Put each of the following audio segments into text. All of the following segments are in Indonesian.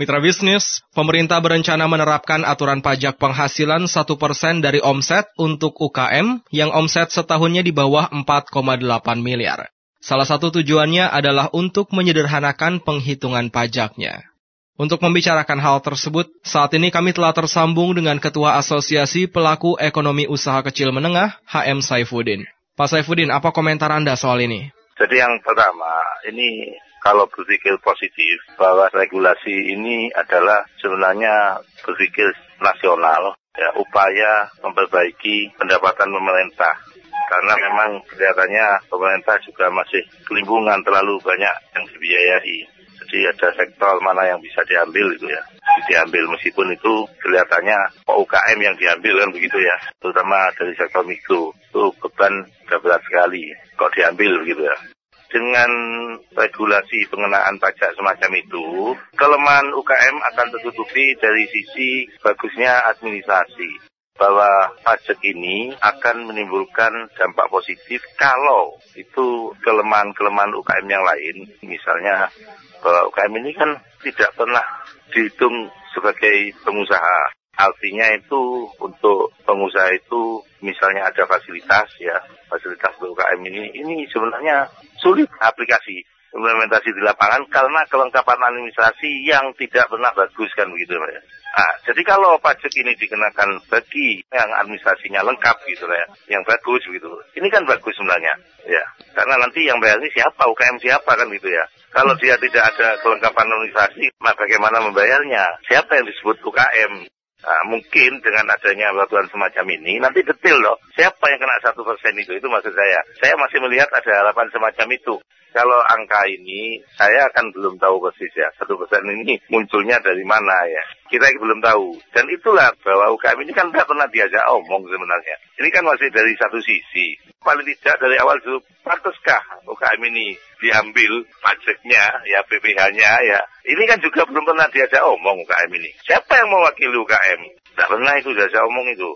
Mitra bisnis, pemerintah berencana menerapkan aturan pajak penghasilan 1% dari omset untuk UKM yang omset setahunnya di bawah 4,8 miliar. Salah satu tujuannya adalah untuk menyederhanakan penghitungan pajaknya. Untuk membicarakan hal tersebut, saat ini kami telah tersambung dengan Ketua Asosiasi Pelaku Ekonomi Usaha Kecil Menengah, HM Saifuddin. Pak Saifuddin, apa komentar Anda soal ini? Jadi yang pertama, ini kalau berpikir positif bahwa regulasi ini adalah sebenarnya berpikir nasional, ya, upaya memperbaiki pendapatan pemerintah. Karena memang kelihatannya pemerintah juga masih kelingkungan terlalu banyak yang dibiayai. Jadi ada sektor mana yang bisa diambil itu ya. Diambil meskipun itu kelihatannya UKM yang diambil kan begitu ya. Terutama dari sektor mikro. Itu beban berat sekali. Kok diambil begitu ya dengan regulasi pengenaan pajak semacam itu, kelemahan UKM akan tertutupi dari sisi bagusnya administrasi. Bahwa pajak ini akan menimbulkan dampak positif kalau itu kelemahan-kelemahan UKM yang lain. Misalnya bahwa UKM ini kan tidak pernah dihitung sebagai pengusaha. Artinya itu untuk pengusaha itu misalnya ada fasilitas ya, fasilitas UKM ini, ini sebenarnya sulit aplikasi implementasi di lapangan karena kelengkapan administrasi yang tidak pernah bagus kan begitu ya. Nah, jadi kalau pajak ini dikenakan bagi yang administrasinya lengkap gitu ya, yang bagus gitu. Ini kan bagus sebenarnya, ya. Karena nanti yang bayar ini siapa, UKM siapa kan gitu ya. Kalau dia tidak ada kelengkapan administrasi, maka bagaimana membayarnya? Siapa yang disebut UKM? Nah, mungkin dengan adanya peraturan semacam ini, nanti detail loh, siapa yang kena satu persen itu, itu maksud saya. Saya masih melihat ada harapan semacam itu. Kalau angka ini, saya akan belum tahu persis ya, satu persen ini munculnya dari mana ya. Kita belum tahu. Dan itulah bahwa UKM ini kan tidak pernah diajak omong sebenarnya. Ini kan masih dari satu sisi. Paling tidak dari awal dulu, pantaskah UKM ini diambil pajaknya, ya PPH-nya, ya. Ini kan juga belum pernah diajak omong UKM ini. Siapa yang mewakili UKM? Tidak pernah itu diajak omong itu.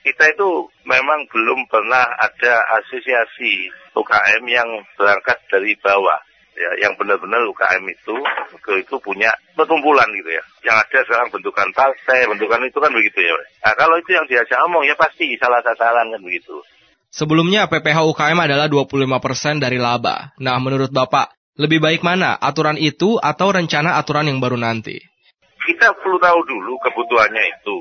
Kita itu memang belum pernah ada asosiasi UKM yang berangkat dari bawah. Ya, yang benar-benar UKM itu ke itu punya perkumpulan gitu ya. Yang ada sekarang bentukan partai, bentukan itu kan begitu ya. Nah, kalau itu yang diajak omong ya pasti salah sasaran kan begitu. Sebelumnya PPH UKM adalah 25% dari laba. Nah, menurut Bapak, lebih baik mana aturan itu atau rencana aturan yang baru nanti? Kita perlu tahu dulu kebutuhannya itu.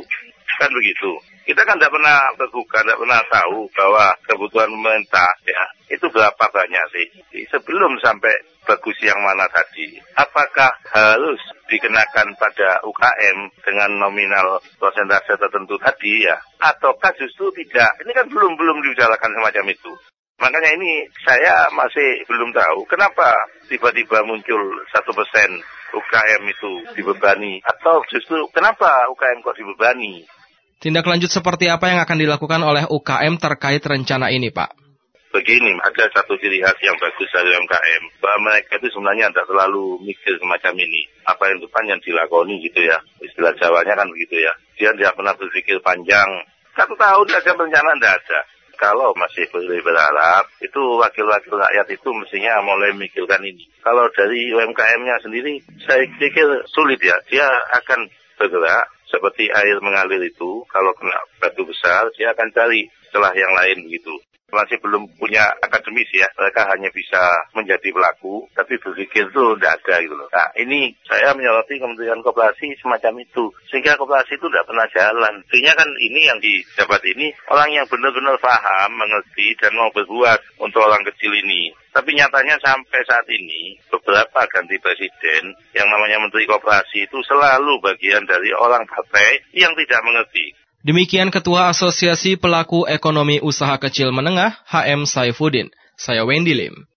Kan begitu. Kita kan tidak pernah terbuka, tidak pernah tahu bahwa kebutuhan pemerintah ya itu berapa banyak sih. Sebelum sampai bagus yang mana tadi, apakah harus dikenakan pada UKM dengan nominal persentase tertentu tadi ya, ataukah justru tidak? Ini kan belum belum dibicarakan semacam itu. Makanya ini saya masih belum tahu kenapa tiba-tiba muncul satu persen UKM itu dibebani atau justru kenapa UKM kok dibebani? Tindak lanjut seperti apa yang akan dilakukan oleh UKM terkait rencana ini, Pak? Begini, ada satu ciri khas yang bagus dari UMKM, bahwa mereka itu sebenarnya tidak terlalu mikir semacam ini. Apa yang depan yang dilakoni gitu ya. Istilah Jawanya kan begitu ya. Dia tidak pernah berpikir panjang. Satu tahun saja rencana tidak ada. Kalau masih berharap, itu wakil-wakil rakyat itu mestinya mulai memikirkan ini. Kalau dari UMKM-nya sendiri, saya pikir sulit ya. Dia akan bergerak seperti air mengalir itu. Kalau kena batu besar, dia akan cari celah yang lain begitu masih belum punya akademis ya. Mereka hanya bisa menjadi pelaku, tapi berpikir itu tidak ada gitu loh. Nah ini saya menyoroti Kementerian Koperasi semacam itu. Sehingga koperasi itu tidak pernah jalan. Sehingga kan ini yang didapat ini orang yang benar-benar paham, mengerti, dan mau berbuat untuk orang kecil ini. Tapi nyatanya sampai saat ini beberapa ganti presiden yang namanya Menteri Koperasi itu selalu bagian dari orang partai yang tidak mengerti. Demikian Ketua Asosiasi Pelaku Ekonomi Usaha Kecil Menengah, HM Saifuddin. Saya Wendy Lim.